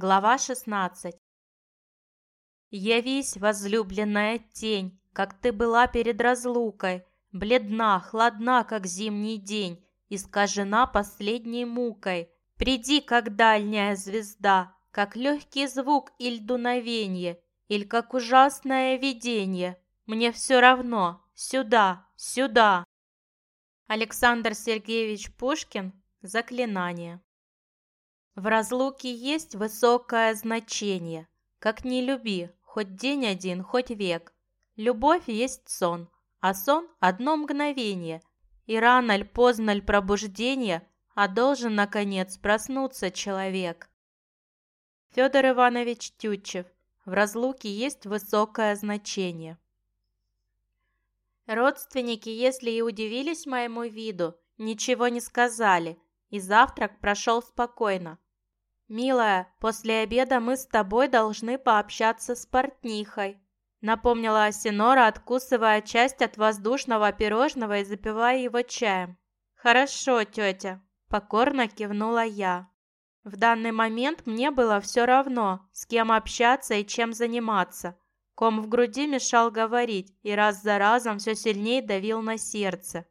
Глава 16 Явись, возлюбленная тень, как ты была перед разлукой, Бледна, хладна, как зимний день, искажена последней мукой. Приди, как дальняя звезда, как легкий звук или дуновенье, Или как ужасное видение. Мне все равно, сюда, сюда. Александр Сергеевич Пушкин Заклинание В разлуке есть высокое значение. Как не люби, хоть день один, хоть век. Любовь есть сон, а сон – одно мгновение. И рано ль, поздно ль пробуждение, а должен, наконец, проснуться человек. Федор Иванович Тютчев. В разлуке есть высокое значение. Родственники, если и удивились моему виду, ничего не сказали, и завтрак прошел спокойно. «Милая, после обеда мы с тобой должны пообщаться с портнихой», напомнила Асинора, откусывая часть от воздушного пирожного и запивая его чаем. «Хорошо, тетя», – покорно кивнула я. В данный момент мне было все равно, с кем общаться и чем заниматься – Ком в груди мешал говорить и раз за разом все сильнее давил на сердце.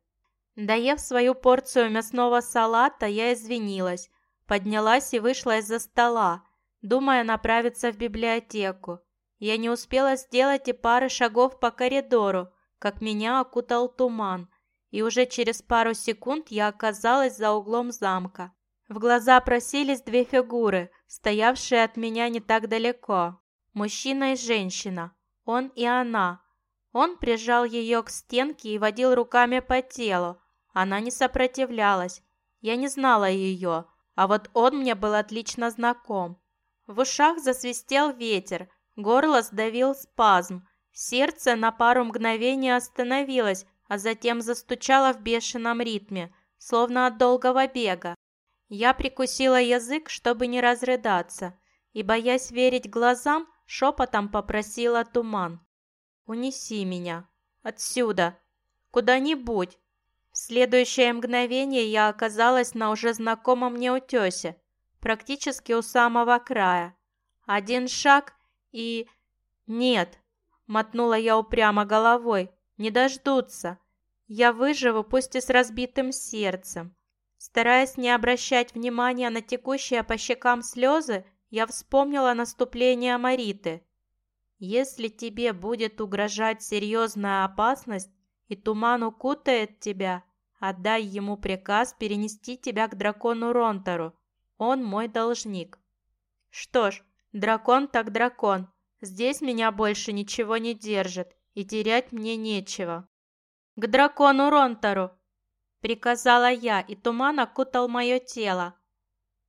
Доев свою порцию мясного салата, я извинилась, поднялась и вышла из-за стола, думая направиться в библиотеку. Я не успела сделать и пары шагов по коридору, как меня окутал туман, и уже через пару секунд я оказалась за углом замка. В глаза просились две фигуры, стоявшие от меня не так далеко. Мужчина и женщина он и она. Он прижал ее к стенке и водил руками по телу. Она не сопротивлялась. Я не знала ее, а вот он мне был отлично знаком. В ушах засвистел ветер, горло сдавил спазм. Сердце на пару мгновений остановилось, а затем застучало в бешеном ритме, словно от долгого бега. Я прикусила язык, чтобы не разрыдаться, и, боясь верить глазам, Шепотом попросила туман. «Унеси меня. Отсюда. Куда-нибудь». Следующее мгновение я оказалась на уже знакомом мне утесе, практически у самого края. Один шаг и... «Нет», — мотнула я упрямо головой, — «не дождутся. Я выживу, пусть и с разбитым сердцем». Стараясь не обращать внимания на текущие по щекам слезы, я вспомнила наступление Мариты. Если тебе будет угрожать серьезная опасность и туман укутает тебя, отдай ему приказ перенести тебя к дракону Ронтору. Он мой должник. Что ж, дракон так дракон. Здесь меня больше ничего не держит, и терять мне нечего. К дракону Ронтору! Приказала я, и туман окутал мое тело,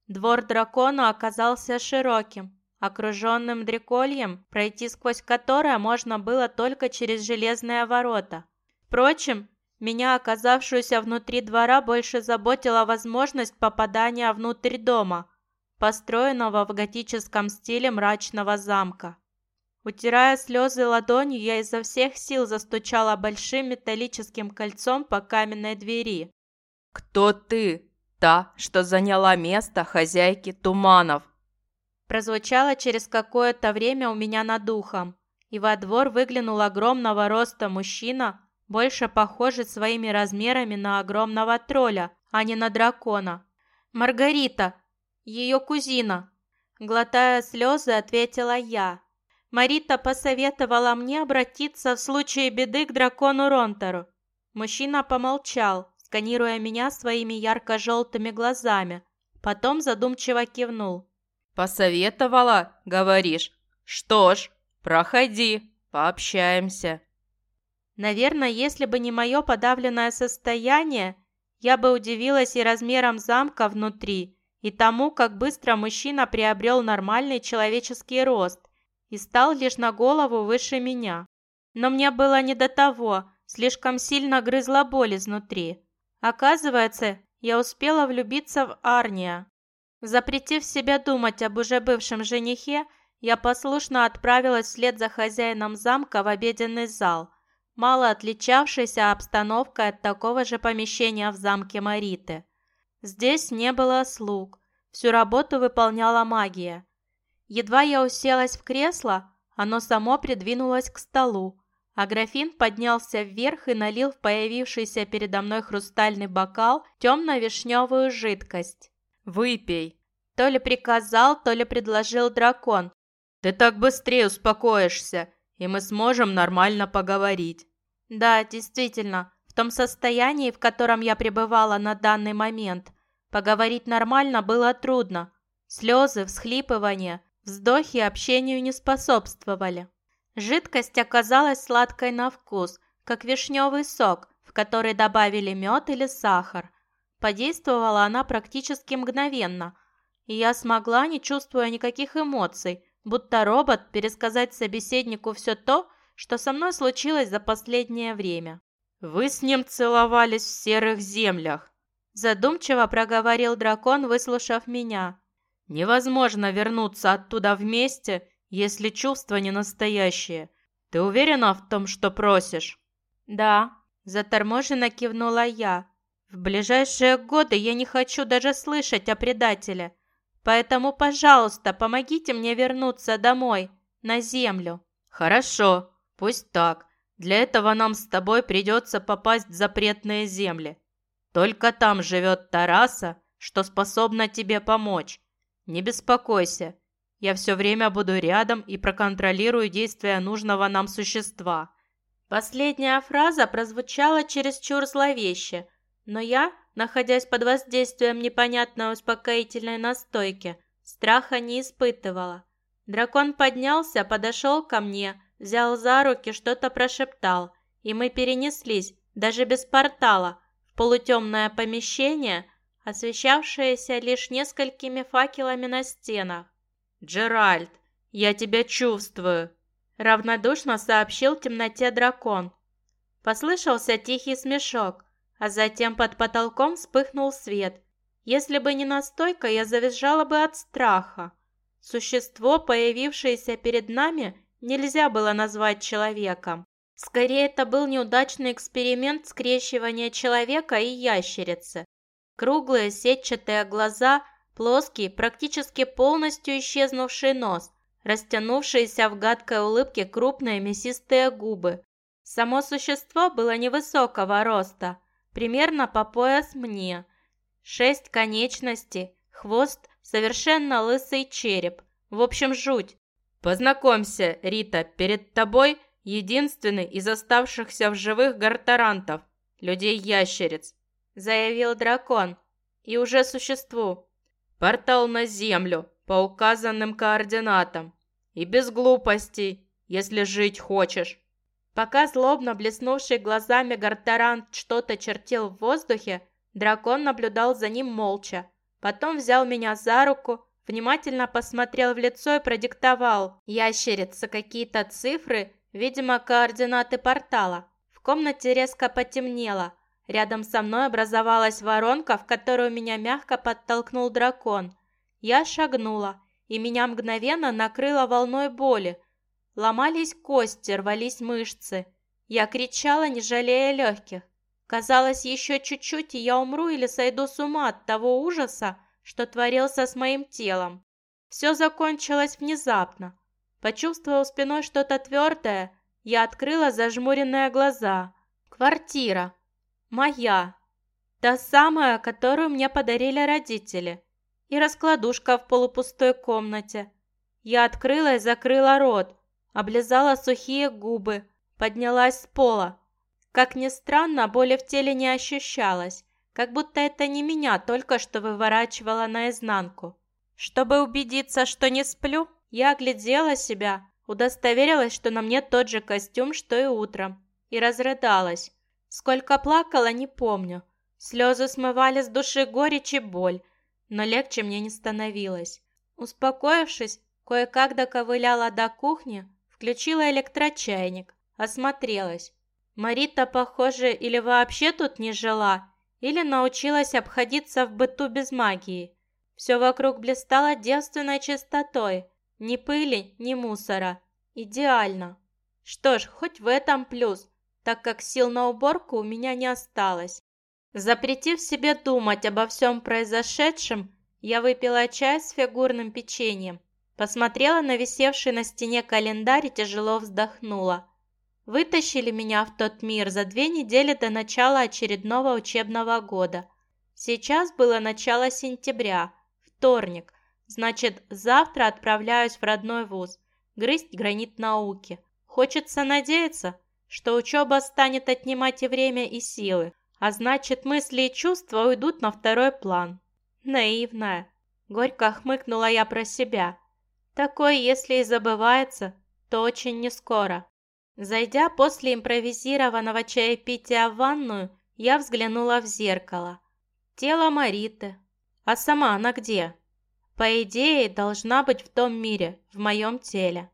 Двор дракона оказался широким, окруженным дрекольем, пройти сквозь которое можно было только через железные ворота. Впрочем, меня, оказавшуюся внутри двора, больше заботила возможность попадания внутрь дома, построенного в готическом стиле мрачного замка. Утирая слезы ладонью, я изо всех сил застучала большим металлическим кольцом по каменной двери. «Кто ты?» Та, что заняла место хозяйки туманов. Прозвучало через какое-то время у меня над духом, и во двор выглянул огромного роста мужчина, больше похожий своими размерами на огромного тролля, а не на дракона. «Маргарита! Ее кузина!» Глотая слезы, ответила я. Марита посоветовала мне обратиться в случае беды к дракону Ронтору. Мужчина помолчал, сканируя меня своими ярко-желтыми глазами. Потом задумчиво кивнул. «Посоветовала, говоришь? Что ж, проходи, пообщаемся». Наверное, если бы не мое подавленное состояние, я бы удивилась и размером замка внутри, и тому, как быстро мужчина приобрел нормальный человеческий рост и стал лишь на голову выше меня. Но мне было не до того, слишком сильно грызла боль изнутри. Оказывается, я успела влюбиться в Арния. Запретив себе думать об уже бывшем женихе, я послушно отправилась вслед за хозяином замка в обеденный зал, мало отличавшийся обстановкой от такого же помещения в замке Мариты. Здесь не было слуг, всю работу выполняла магия. Едва я уселась в кресло, оно само придвинулось к столу, а графин поднялся вверх и налил в появившийся передо мной хрустальный бокал темно-вишневую жидкость. «Выпей!» То ли приказал, то ли предложил дракон. «Ты так быстрее успокоишься, и мы сможем нормально поговорить». Да, действительно, в том состоянии, в котором я пребывала на данный момент, поговорить нормально было трудно. Слезы, всхлипывания, вздохи общению не способствовали. Жидкость оказалась сладкой на вкус, как вишневый сок, в который добавили мед или сахар. Подействовала она практически мгновенно, и я смогла, не чувствуя никаких эмоций, будто робот, пересказать собеседнику все то, что со мной случилось за последнее время. «Вы с ним целовались в серых землях», задумчиво проговорил дракон, выслушав меня. «Невозможно вернуться оттуда вместе, если чувства не настоящие. Ты уверена в том, что просишь?» «Да», заторможенно кивнула я. «В ближайшие годы я не хочу даже слышать о предателе. Поэтому, пожалуйста, помогите мне вернуться домой, на землю». «Хорошо, пусть так. Для этого нам с тобой придется попасть в запретные земли. Только там живет Тараса, что способна тебе помочь. Не беспокойся, я все время буду рядом и проконтролирую действия нужного нам существа». Последняя фраза прозвучала чересчур зловеще, но я, находясь под воздействием непонятной успокоительной настойки, страха не испытывала. Дракон поднялся, подошел ко мне, взял за руки, что-то прошептал, и мы перенеслись, даже без портала, в полутемное помещение, освещавшееся лишь несколькими факелами на стенах. «Джеральд, я тебя чувствую!» Равнодушно сообщил темноте дракон. Послышался тихий смешок, а затем под потолком вспыхнул свет. Если бы не настойка, я завизжала бы от страха. Существо, появившееся перед нами, нельзя было назвать человеком. Скорее, это был неудачный эксперимент скрещивания человека и ящерицы. Круглые сетчатые глаза – Плоский, практически полностью исчезнувший нос, растянувшиеся в гадкой улыбке крупные мясистые губы. Само существо было невысокого роста, примерно по пояс мне. Шесть конечностей, хвост, совершенно лысый череп. В общем, жуть. Познакомься, Рита, перед тобой единственный из оставшихся в живых гартарантов, людей-ящериц, заявил дракон. И уже существу. Портал на Землю по указанным координатам. И без глупостей, если жить хочешь. Пока злобно блеснувший глазами Гартарант что-то чертил в воздухе, дракон наблюдал за ним молча. Потом взял меня за руку, внимательно посмотрел в лицо и продиктовал ящерица какие-то цифры, видимо, координаты портала. В комнате резко потемнело. Рядом со мной образовалась воронка, в которую меня мягко подтолкнул дракон. Я шагнула, и меня мгновенно накрыло волной боли. Ломались кости, рвались мышцы. Я кричала, не жалея легких. Казалось, еще чуть-чуть, и я умру или сойду с ума от того ужаса, что творился с моим телом. Все закончилось внезапно. Почувствовав спиной что-то твердое, я открыла зажмуренные глаза. Квартира. Моя. Та самая, которую мне подарили родители. И раскладушка в полупустой комнате. Я открыла и закрыла рот, облизала сухие губы, поднялась с пола. Как ни странно, боли в теле не ощущалось, как будто это не меня только что выворачивала наизнанку. Чтобы убедиться, что не сплю, я оглядела себя, удостоверилась, что на мне тот же костюм, что и утром, и разрыдалась. Сколько плакала, не помню. Слезы смывали с души горечь и боль, но легче мне не становилось. Успокоившись, кое-как доковыляла до кухни, включила электрочайник, осмотрелась. Марита, похоже, или вообще тут не жила, или научилась обходиться в быту без магии. Все вокруг блистало девственной чистотой. Ни пыли, ни мусора. Идеально. Что ж, хоть в этом плюс так как сил на уборку у меня не осталось. Запретив себе думать обо всем произошедшем, я выпила чай с фигурным печеньем. Посмотрела на висевший на стене календарь и тяжело вздохнула. Вытащили меня в тот мир за две недели до начала очередного учебного года. Сейчас было начало сентября, вторник, значит, завтра отправляюсь в родной вуз, грызть гранит науки. Хочется надеяться, что учеба станет отнимать и время, и силы, а значит, мысли и чувства уйдут на второй план. Наивная. Горько хмыкнула я про себя. Такое, если и забывается, то очень нескоро. Зайдя после импровизированного чаепития в ванную, я взглянула в зеркало. Тело Мариты. А сама она где? По идее, должна быть в том мире, в моем теле.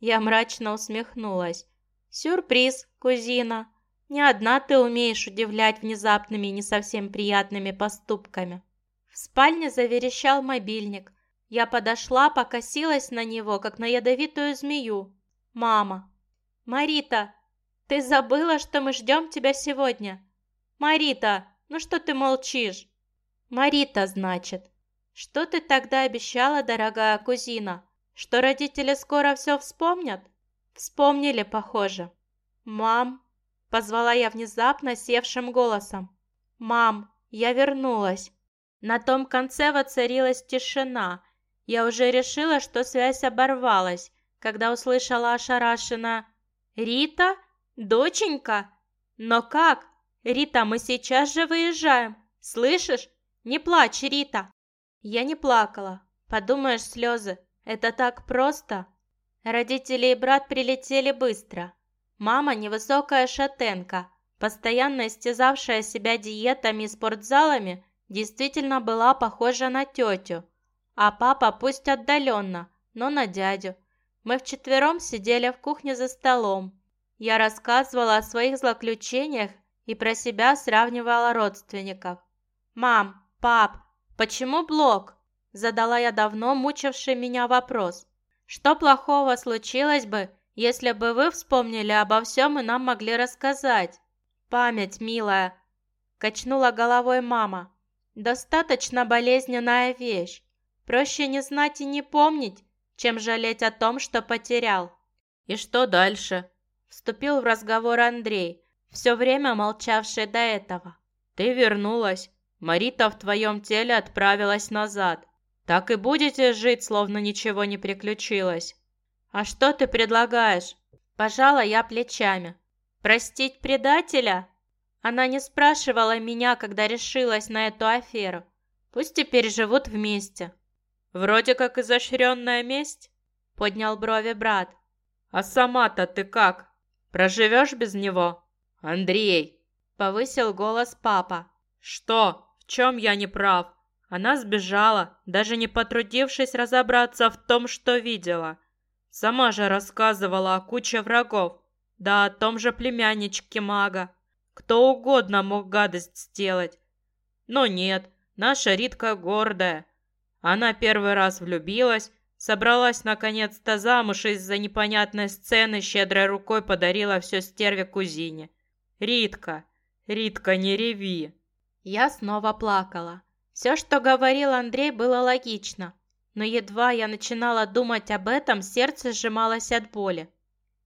Я мрачно усмехнулась. «Сюрприз, кузина. Не одна ты умеешь удивлять внезапными и не совсем приятными поступками». В спальне заверещал мобильник. Я подошла, покосилась на него, как на ядовитую змею. «Мама!» «Марита, ты забыла, что мы ждем тебя сегодня?» «Марита, ну что ты молчишь?» «Марита, значит. Что ты тогда обещала, дорогая кузина? Что родители скоро все вспомнят?» «Вспомнили, похоже». «Мам!» – позвала я внезапно севшим голосом. «Мам, я вернулась». На том конце воцарилась тишина. Я уже решила, что связь оборвалась, когда услышала ошарашенно «Рита? Доченька? Но как? Рита, мы сейчас же выезжаем. Слышишь? Не плачь, Рита!» Я не плакала. Подумаешь, слезы. Это так просто. Родители и брат прилетели быстро. Мама невысокая шатенка, постоянно истязавшая себя диетами и спортзалами, действительно была похожа на тетю. А папа пусть отдаленно, но на дядю. Мы вчетвером сидели в кухне за столом. Я рассказывала о своих злоключениях и про себя сравнивала родственников. «Мам, пап, почему блок?» Задала я давно мучивший меня вопрос. «Что плохого случилось бы, если бы вы вспомнили обо всем и нам могли рассказать?» «Память, милая!» Качнула головой мама. «Достаточно болезненная вещь. Проще не знать и не помнить, чем жалеть о том, что потерял. «И что дальше?» Вступил в разговор Андрей, все время молчавший до этого. «Ты вернулась. Марита в твоем теле отправилась назад. Так и будете жить, словно ничего не приключилось?» «А что ты предлагаешь?» Пожала я плечами. «Простить предателя?» Она не спрашивала меня, когда решилась на эту аферу. Пусть теперь живут вместе. «Вроде как изощренная месть?» — поднял брови брат. «А сама-то ты как? Проживешь без него?» «Андрей!» — повысил голос папа. «Что? В чем я не прав? Она сбежала, даже не потрудившись разобраться в том, что видела. Сама же рассказывала о куче врагов, да о том же племянничке мага. Кто угодно мог гадость сделать. Но нет, наша Ритка гордая, она первый раз влюбилась, собралась наконец-то замуж из-за непонятной сцены щедрой рукой подарила все стерве кузине. «Ритка, Ритка, не реви!» Я снова плакала. Все, что говорил Андрей, было логично. Но едва я начинала думать об этом, сердце сжималось от боли.